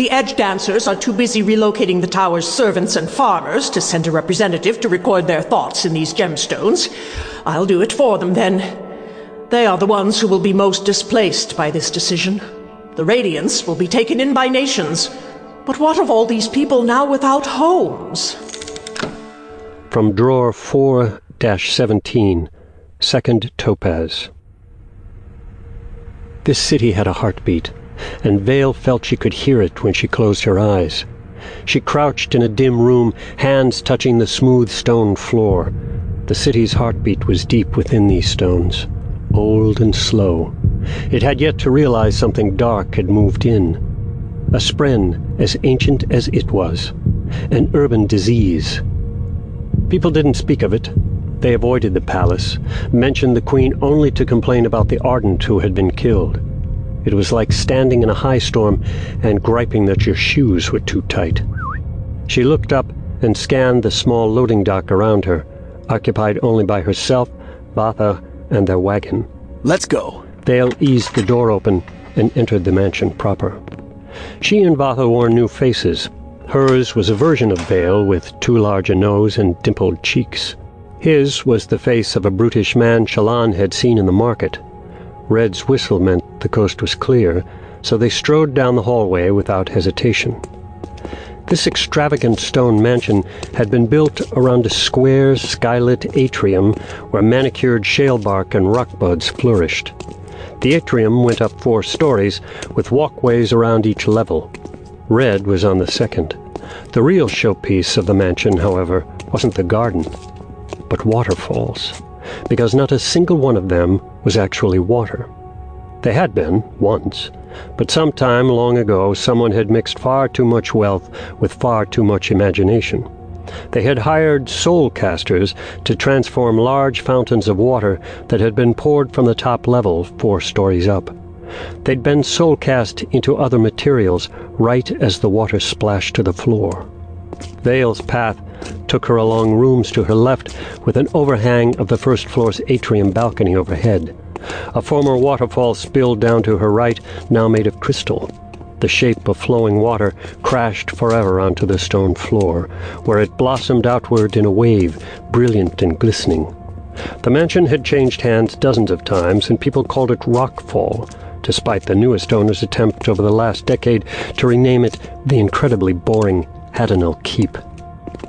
The Edge Dancers are too busy relocating the tower's servants and farmers to send a representative to record their thoughts in these gemstones. I'll do it for them then. They are the ones who will be most displaced by this decision. The Radiants will be taken in by nations. But what of all these people now without homes? From drawer 4 17, second topaz. This city had a heartbeat and Veil felt she could hear it when she closed her eyes. She crouched in a dim room, hands touching the smooth stone floor. The city's heartbeat was deep within these stones, old and slow. It had yet to realize something dark had moved in. A spren as ancient as it was. An urban disease. People didn't speak of it. They avoided the palace, mentioned the queen only to complain about the ardent who had been killed. It was like standing in a high storm and griping that your shoes were too tight. She looked up and scanned the small loading dock around her, occupied only by herself, Vathah, and their wagon. Let's go. Veil eased the door open and entered the mansion proper. She and Vathah wore new faces. Hers was a version of Veil with too large a nose and dimpled cheeks. His was the face of a brutish man Shallan had seen in the market. Red's whistle meant the coast was clear, so they strode down the hallway without hesitation. This extravagant stone mansion had been built around a square, skylit atrium where manicured shale bark and rock buds flourished. The atrium went up four stories, with walkways around each level. Red was on the second. The real showpiece of the mansion, however, wasn't the garden, but waterfalls, because not a single one of them was actually water. They had been, once, but some time long ago someone had mixed far too much wealth with far too much imagination. They had hired soul casters to transform large fountains of water that had been poured from the top level four stories up. They'd been soul cast into other materials right as the water splashed to the floor. Veil's path took her along rooms to her left with an overhang of the first floor's atrium balcony overhead. A former waterfall spilled down to her right, now made of crystal. The shape of flowing water crashed forever onto the stone floor, where it blossomed outward in a wave, brilliant and glistening. The mansion had changed hands dozens of times, and people called it Rockfall, despite the newest owner's attempt over the last decade to rename it the incredibly boring Haddenal Keep.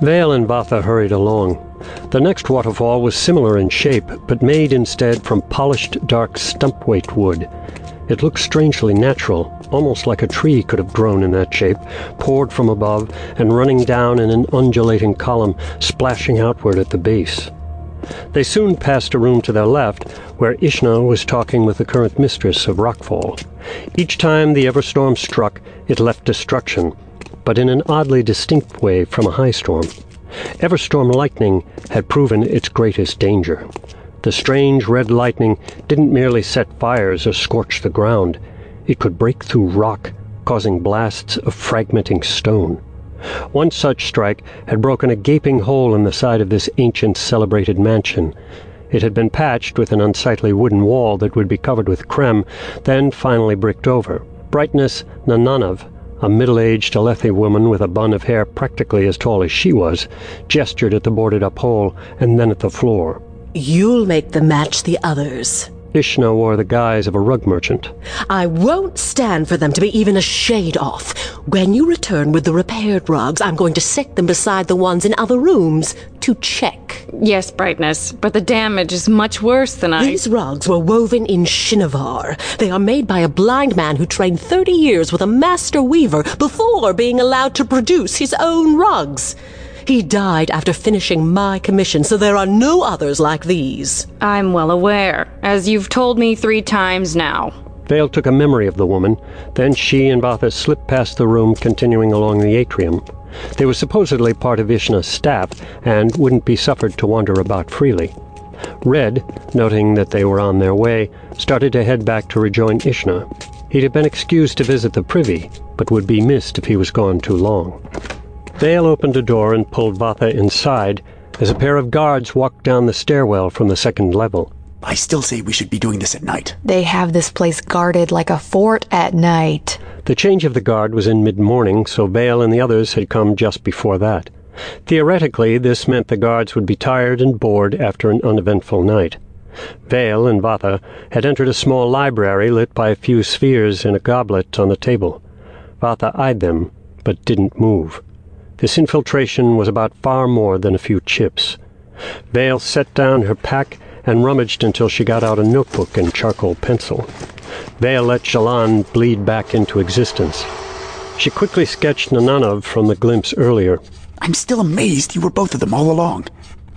Veil and Vathah hurried along. The next waterfall was similar in shape, but made instead from polished dark stump-weight wood. It looked strangely natural, almost like a tree could have grown in that shape, poured from above and running down in an undulating column, splashing outward at the base. They soon passed a room to their left, where Ishna was talking with the current mistress of Rockfall. Each time the Everstorm struck, it left destruction, but in an oddly distinct way from a high storm. Everstorm lightning had proven its greatest danger. The strange red lightning didn't merely set fires or scorch the ground. It could break through rock, causing blasts of fragmenting stone. One such strike had broken a gaping hole in the side of this ancient celebrated mansion. It had been patched with an unsightly wooden wall that would be covered with crem, then finally bricked over. Brightness Nananav a middle-aged Alethi woman with a bun of hair practically as tall as she was, gestured at the boarded-up hole and then at the floor. You'll make them match the others. Ishna wore the guise of a rug merchant. I won't stand for them to be even a shade off. When you return with the repaired rugs, I'm going to set them beside the ones in other rooms to check. Yes, Brightness, but the damage is much worse than I. These rugs were woven in Shinovar. They are made by a blind man who trained 30 years with a master weaver before being allowed to produce his own rugs. He died after finishing my commission, so there are no others like these. I'm well aware, as you've told me three times now. Veil took a memory of the woman. Then she and Vathah slipped past the room, continuing along the atrium. They were supposedly part of Ishna's staff and wouldn't be suffered to wander about freely. Red, noting that they were on their way, started to head back to rejoin Ishna. He'd have been excused to visit the privy, but would be missed if he was gone too long. Veil opened a door and pulled Vathah inside as a pair of guards walked down the stairwell from the second level. I still say we should be doing this at night. They have this place guarded like a fort at night. The change of the guard was in mid morning, so Veil and the others had come just before that. Theoretically, this meant the guards would be tired and bored after an uneventful night. Veil and Vathah had entered a small library lit by a few spheres in a goblet on the table. Vathah eyed them, but didn't move. This infiltration was about far more than a few chips. Veil set down her pack and rummaged until she got out a notebook and charcoal pencil. Veil let Shallan bleed back into existence. She quickly sketched Nananav from the glimpse earlier. I'm still amazed you were both of them all along.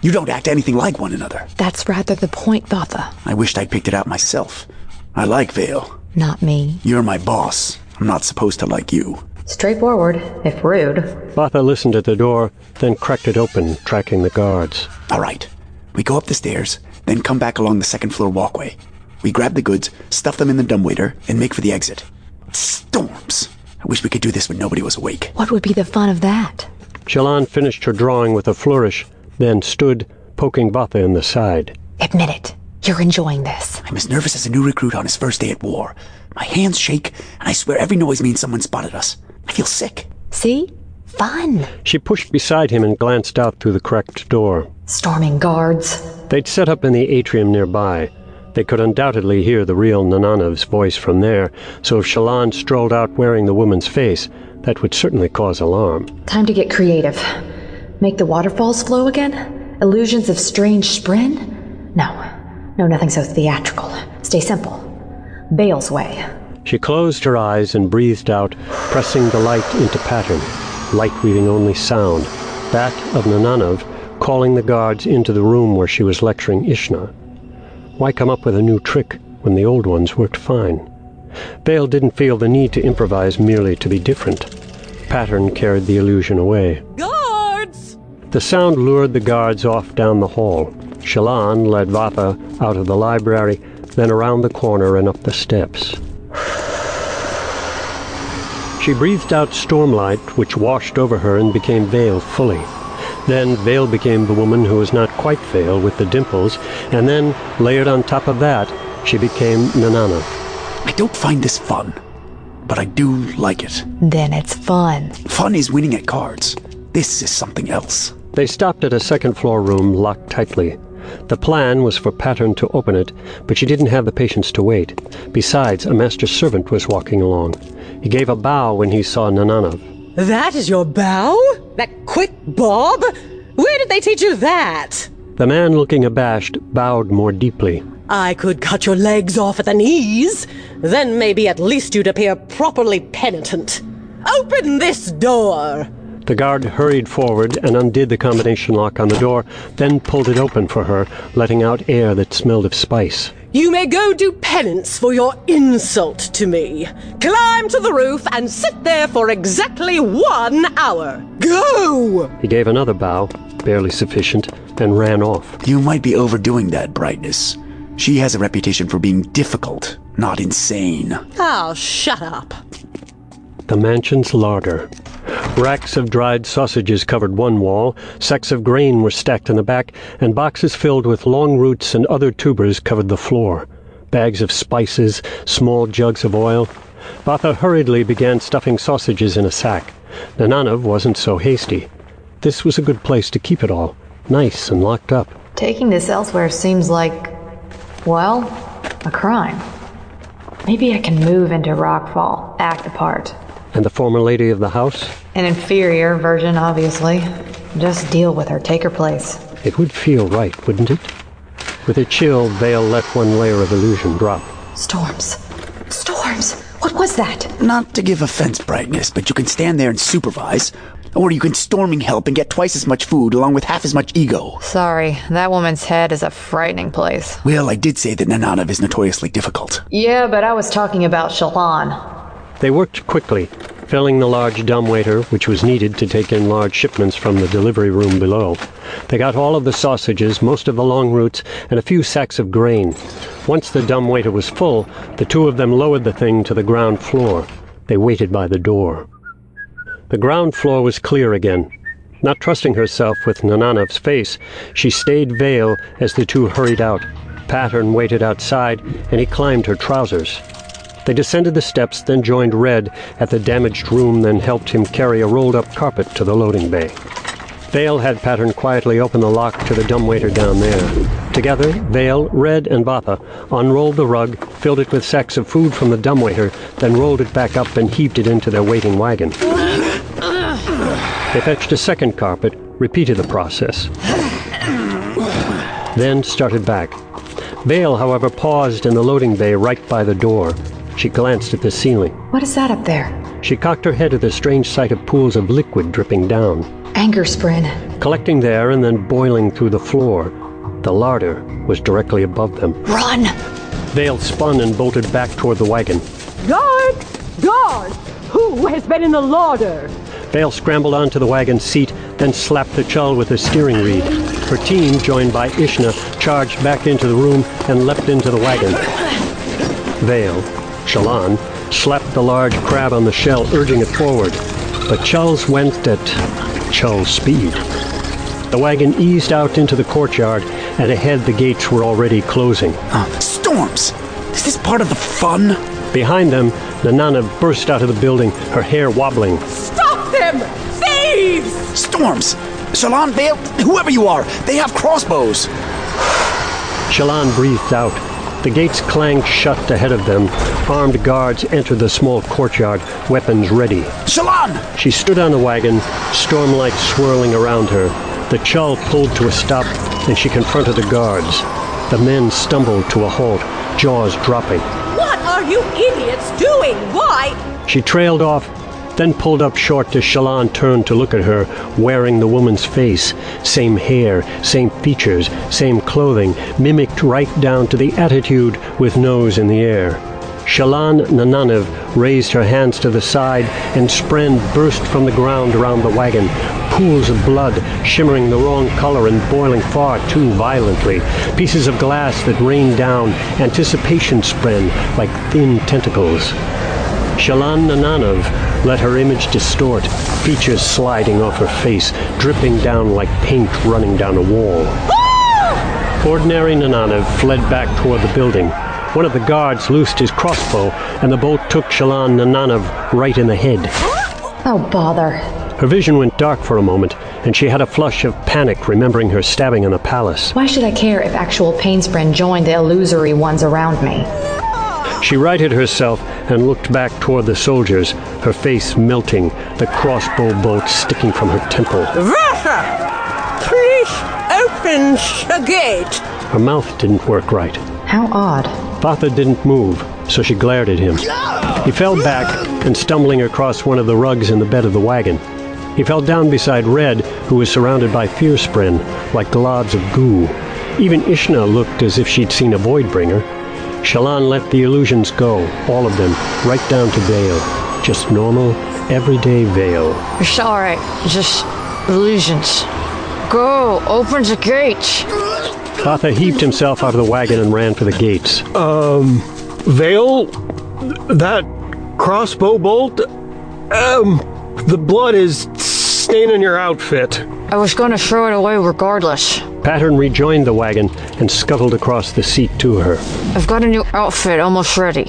You don't act anything like one another. That's rather the point, Vathah. I wished I'd picked it out myself. I like Veil. Not me. You're my boss. I'm not supposed to like you. Straightforward, if rude. Vathah listened at the door, then cracked it open, tracking the guards. All right. We go up the stairs, then come back along the second floor walkway. We grab the goods, stuff them in the dumbwaiter, and make for the exit. Storms! I wish we could do this when nobody was awake. What would be the fun of that? Shallan finished her drawing with a flourish, then stood, poking Vathah in the side. Admit it. You're enjoying this. I'm as nervous as a new recruit on his first day at war. My hands shake, and I swear every noise means someone spotted us. I feel sick. See? Fun. She pushed beside him and glanced out through the cracked door. Storming guards. They'd set up in the atrium nearby. They could undoubtedly hear the real Nananav's voice from there, so if Shallan strolled out wearing the woman's face, that would certainly cause alarm. Time to get creative. Make the waterfalls flow again? Illusions of strange spren? No. No, nothing so theatrical. Stay simple. Veil's way. She closed her eyes and breathed out, pressing the light into pattern, light weaving only sound, that of Nananav calling the guards into the room where she was lecturing Ishna. Why come up with a new trick when the old ones worked fine? Veil didn't feel the need to improvise merely to be different. Pattern carried the illusion away. Guards! The sound lured the guards off down the hall. Shallan led Vathah out of the library, then around the corner and up the steps. She breathed out stormlight, which washed over her and became Veil fully. Then Veil became the woman who was not quite Vale with the dimples, and then, layered on top of that, she became Nanana. I don't find this fun, but I do like it. Then it's fun. Fun is winning at cards. This is something else. They stopped at a second floor room locked tightly. The plan was for Pattern to open it, but she didn't have the patience to wait. Besides, a master servant was walking along. He gave a bow when he saw Nanana. That is your bow? That quick bob? Where did they teach you that? The man, looking abashed, bowed more deeply. I could cut your legs off at the knees. Then maybe at least you'd appear properly penitent. Open this door! The guard hurried forward and undid the combination lock on the door, then pulled it open for her, letting out air that smelled of spice. You may go do penance for your insult to me. Climb to the roof and sit there for exactly one hour. Go! He gave another bow, barely sufficient, and ran off. You might be overdoing that, Brightness. She has a reputation for being difficult, not insane. Oh, shut up. The mansion's larder. Racks of dried sausages covered one wall, sacks of grain were stacked in the back, and boxes filled with long roots and other tubers covered the floor. Bags of spices, small jugs of oil. Vathah hurriedly began stuffing sausages in a sack. Nananav wasn't so hasty. This was a good place to keep it all, nice and locked up. Taking this elsewhere seems like, well, a crime. Maybe I can move into Rockfall, act the part. And the former lady of the house? An inferior version, obviously. Just deal with her, take her place. It would feel right, wouldn't it? With a chill, Veil let one layer of illusion drop. Storms. Storms! What was that? Not to give offense, Brightness, but you can stand there and supervise, or you can storming help and get twice as much food along with half as much ego. Sorry, that woman's head is a frightening place. Well, I did say that Nananav is notoriously difficult. Yeah, but I was talking about Shallan. They worked quickly, filling the large dumbwaiter, which was needed to take in large shipments from the delivery room below. They got all of the sausages, most of the long roots, and a few sacks of grain. Once the dumbwaiter was full, the two of them lowered the thing to the ground floor. They waited by the door. The ground floor was clear again. Not trusting herself with Nananav's face, she stayed Veil as the two hurried out. Pattern waited outside, and he climbed her trousers. They descended the steps, then joined Red at the damaged room, then helped him carry a rolled up carpet to the loading bay. Veil had Pattern quietly open the lock to the dumbwaiter down there. Together, Veil, Red, and Vathah unrolled the rug, filled it with sacks of food from the dumbwaiter, then rolled it back up and heaved it into their waiting wagon. They fetched a second carpet, repeated the process, then started back. Veil, however, paused in the loading bay right by the door. She glanced at the ceiling. What is that up there? She cocked her head at the strange sight of pools of liquid dripping down, angerspren. collecting there and then boiling through the floor. The larder was directly above them. Run! Veil spun and bolted back toward the wagon. Guard! Guard! Who has been in the larder? Veil scrambled onto the wagon seat, then slapped the chull with a steering reed. Her team, joined by Ishna, charged back into the room and leapt into the wagon. Veil, Shallan, slapped the large crab on the shell, urging it forward. But Chull's went at Chull's speed. The wagon eased out into the courtyard, and ahead the gates were already closing. Uh, storms! Is this part of the fun? Behind them, Nanana burst out of the building, her hair wobbling. Stop them! Thieves! Storms! Shallan, Veil, whoever you are, they have crossbows! Shallan breathed out. The gates clanged shut ahead of them. Armed guards entered the small courtyard, weapons ready. Shallan! She stood on the wagon, stormlight swirling around her. The chull pulled to a stop, and she confronted the guards. The men stumbled to a halt, jaws dropping. What are you idiots doing? Why? She trailed off, then pulled up short as Shallan turned to look at her, wearing the woman's face. Same hair, same features, same clothing, mimicked right down to the attitude with nose in the air. Shallan Nananav raised her hands to the side, and Spren burst from the ground around the wagon, pools of blood shimmering the wrong color and boiling far too violently, pieces of glass that rained down, anticipation Spren like thin tentacles. Shallan Nananav let her image distort, features sliding off her face, dripping down like paint running down a wall. Ah! Ordinary Nananav fled back toward the building. One of the guards loosed his crossbow, and the bolt took Shallan Nananav right in the head. Oh, bother. Her vision went dark for a moment, and she had a flush of panic remembering her stabbing in the palace. Why should I care if actual painspren joined the illusory ones around me? She righted herself and looked back toward the soldiers, her face melting, the crossbow bolt sticking from her temple. Vathah! Please open the gate. Her mouth didn't work right. How odd. Vathah didn't move, so she glared at him. He fell back and stumbling across one of the rugs in the bed of the wagon. He fell down beside Red, who was surrounded by fearspren, like globs of goo. Even Ishna looked as if she'd seen a Voidbringer. Shallan let the illusions go, all of them, right down to Veil. Just normal, everyday Veil. It's alright. Just illusions. Go, open the gates. Vathah heaved himself out of the wagon and ran for the gates. Um, Veil, that crossbow bolt, um, the blood is staining your outfit. I was gonna throw it away regardless. Pattern rejoined the wagon and scuttled across the seat to her. I've got a new outfit almost ready.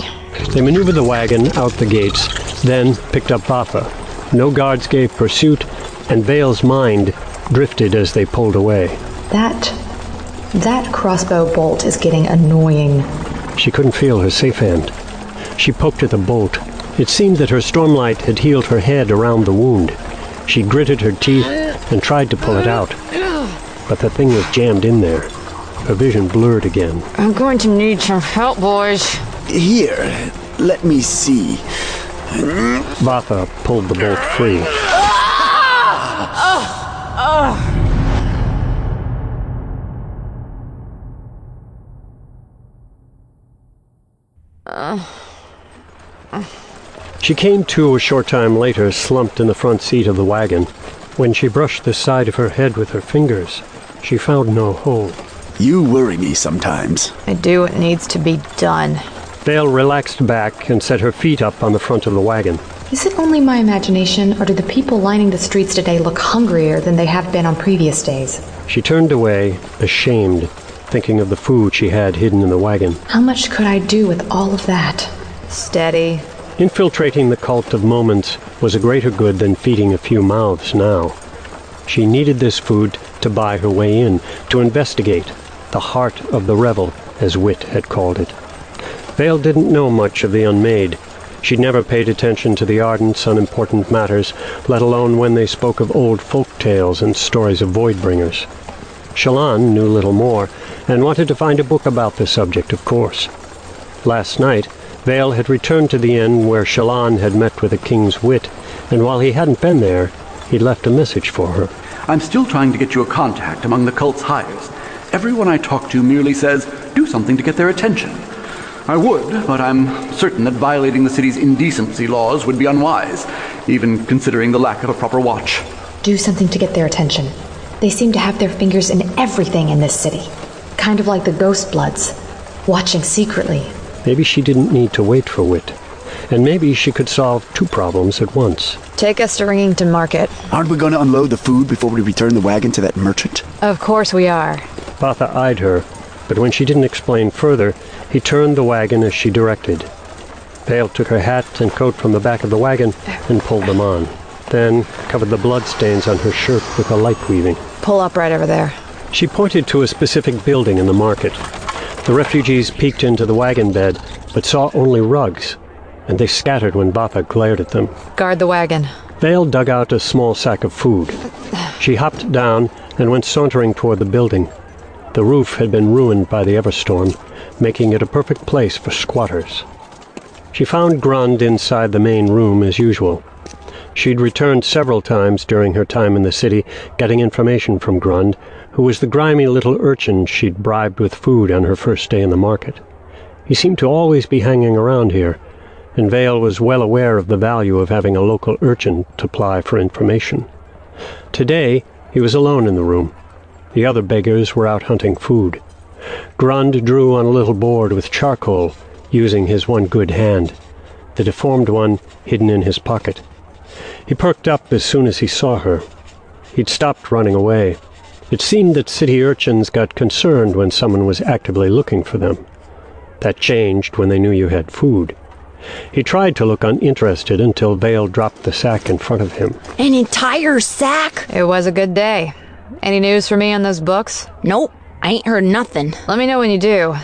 They maneuvered the wagon out the gates, then picked up Vathah. No guards gave pursuit, and Veil's mind drifted as they pulled away. That. That crossbow bolt is getting annoying. She couldn't feel her safe hand. She poked at the bolt. It seemed that her stormlight had healed her head around the wound. She gritted her teeth and tried to pull it out. But the thing was jammed in there. Her vision blurred again. I'm going to need some help, boys. Here, let me see. Vathah pulled the bolt free. She came to a short time later, slumped in the front seat of the wagon. When she brushed the side of her head with her fingers, she found no hole. You worry me sometimes. I do what needs to be done. Veil relaxed back and set her feet up on the front of the wagon. Is it only my imagination, or do the people lining the streets today look hungrier than they have been on previous days? She turned away, ashamed, thinking of the food she had hidden in the wagon. How much could I do with all of that? Steady. Infiltrating the cult of moments was a greater good than feeding a few mouths now. She needed this food to buy her way in, to investigate, the heart of the revel, as Wit had called it. Veil didn't know much of the unmade. She'd never paid attention to the Ardents on important matters, let alone when they spoke of old folk tales and stories of void-bringers. Shallan knew little more, and wanted to find a book about the subject, of course. Last night, Veil had returned to the inn where Shallan had met with the king's wit, and while he hadn't been there, he'd left a message for her. I'm still trying to get you a contact among the cult's hires. Everyone I talk to merely says, do something to get their attention. I would, but I'm certain that violating the city's indecency laws would be unwise, even considering the lack of a proper watch. Do something to get their attention. They seem to have their fingers in everything in this city. Kind of like the Ghost Bloods, watching secretly. Maybe she didn't need to wait for Wit. And maybe she could solve two problems at once. Take us to Ringington Market. Aren't we going to unload the food before we return the wagon to that merchant? Of course we are. Vathah eyed her, but when she didn't explain further, he turned the wagon as she directed. Veil took her hat and coat from the back of the wagon and pulled them on. Then covered the bloodstains on her shirt with a light weaving. Pull up right over there. She pointed to a specific building in the market. The refugees peeked into the wagon bed, but saw only rugs, and they scattered when Vathah glared at them. Guard the wagon. Veil dug out a small sack of food. She hopped down and went sauntering toward the building. The roof had been ruined by the Everstorm, making it a perfect place for squatters. She found Grund inside the main room as usual. She'd returned several times during her time in the city, getting information from Grund, who was the grimy little urchin she'd bribed with food on her first day in the market. He seemed to always be hanging around here, and Veil was well aware of the value of having a local urchin to ply for information. Today, he was alone in the room. The other beggars were out hunting food. Grund drew on a little board with charcoal, using his one good hand, the deformed one hidden in his pocket. He perked up as soon as he saw her. He'd stopped running away. It seemed that city urchins got concerned when someone was actively looking for them. That changed when they knew you had food. He tried to look uninterested until Veil dropped the sack in front of him. An entire sack? It was a good day. Any news for me on those books? Nope. I ain't heard nothing. Let me know when you do.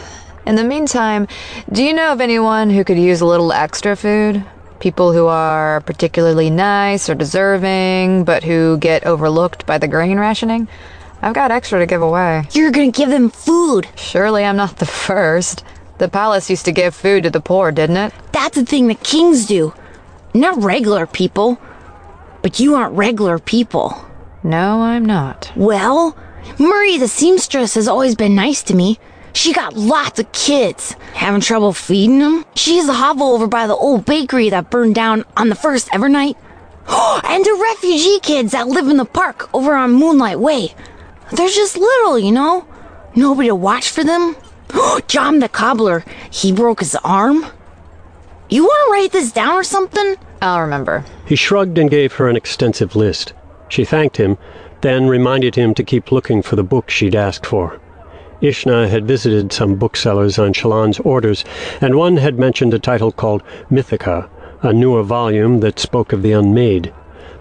In the meantime, do you know of anyone who could use a little extra food? People who are particularly nice or deserving, but who get overlooked by the grain rationing? I've got extra to give away. You're gonna give them food. Surely I'm not the first. The palace used to give food to the poor, didn't it? That's the thing the kings do. Not regular people. But you aren't regular people. No, I'm not. Well, Muri the seamstress has always been nice to me. She got lots of kids. Having trouble feeding them? She's a hovel over by the old bakery that burned down on the first ever night. and the refugee kids that live in the park over on Moonlight Way. They're just little, you know? Nobody to watch for them. John the cobbler, he broke his arm. You want to write this down or something? I'll remember. He shrugged and gave her an extensive list. She thanked him, then reminded him to keep looking for the book she'd asked for. Ishna had visited some booksellers on Shallan's orders, and one had mentioned a title called Mythica, a newer volume that spoke of the unmade.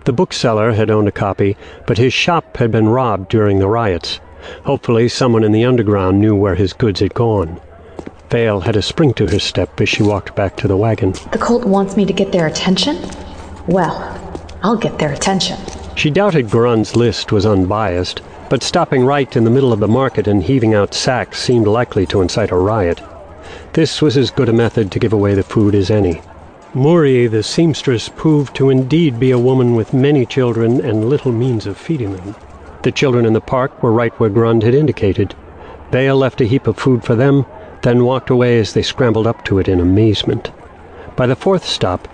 The bookseller had owned a copy, but his shop had been robbed during the riots. Hopefully someone in the underground knew where his goods had gone. Veil had a spring to her step as she walked back to the wagon. The cult wants me to get their attention? Well, I'll get their attention. She doubted Grund's list was unbiased, but stopping right in the middle of the market and heaving out sacks seemed likely to incite a riot. This was as good a method to give away the food as any. Muri, the seamstress, proved to indeed be a woman with many children and little means of feeding them. The children in the park were right where Grund had indicated. Veil left a heap of food for them, then walked away as they scrambled up to it in amazement. By the fourth stop,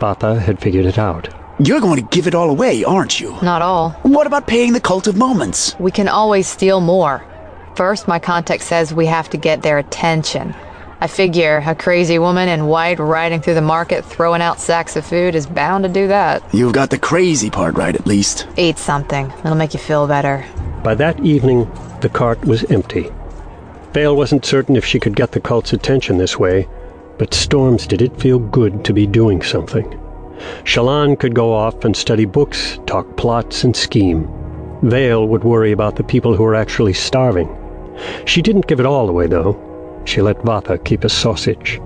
Vathah had figured it out. You're going to give it all away, aren't you? Not all. What about paying the cult of moments? We can always steal more. First, my contact says we have to get their attention. I figure a crazy woman in white riding through the market throwing out sacks of food is bound to do that. You've got the crazy part right, at least. Eat something. It'll make you feel better. By that evening, the cart was empty. Veil wasn't certain if she could get the cult's attention this way, but Storms did it feel good to be doing something. Shallan could go off and study books, talk plots, and scheme. Veil would worry about the people who were actually starving. She didn't give it all away, though. She let Vathah keep a sausage.